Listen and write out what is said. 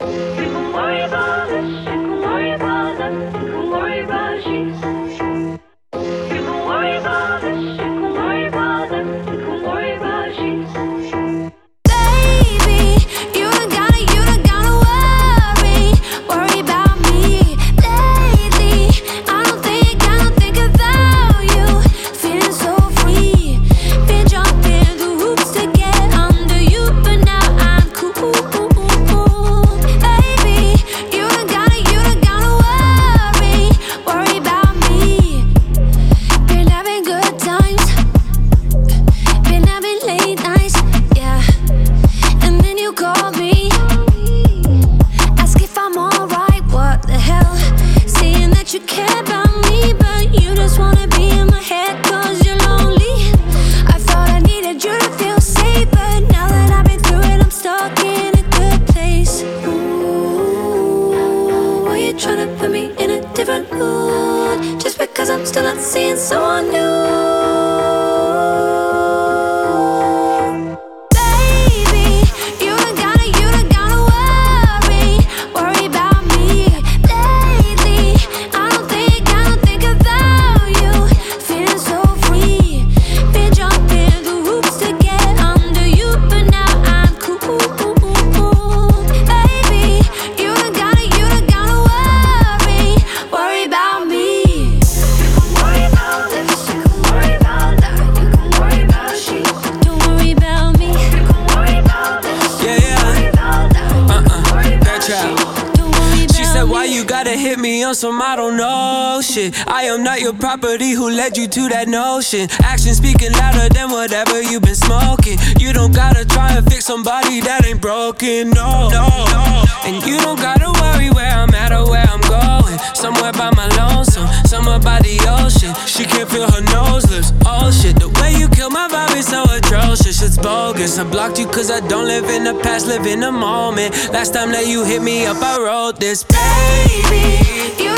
You You tryna put me in a different mood? Just because I'm still not seeing someone new. Why you gotta hit me on some I don't know shit? I am not your property, who led you to that notion? Action speaking louder than whatever you've been smoking. You don't gotta try and fix somebody that ain't broken, no, no, no. And you don't gotta worry where I'm at or where I'm going. Somewhere by my lonesome, somewhere by the ocean. She can't feel her nose lips, oh shit. The way you kill my vibe is so bogus. I blocked you cause I don't live in the past, live in the moment. Last time that you hit me up, I wrote this, baby. You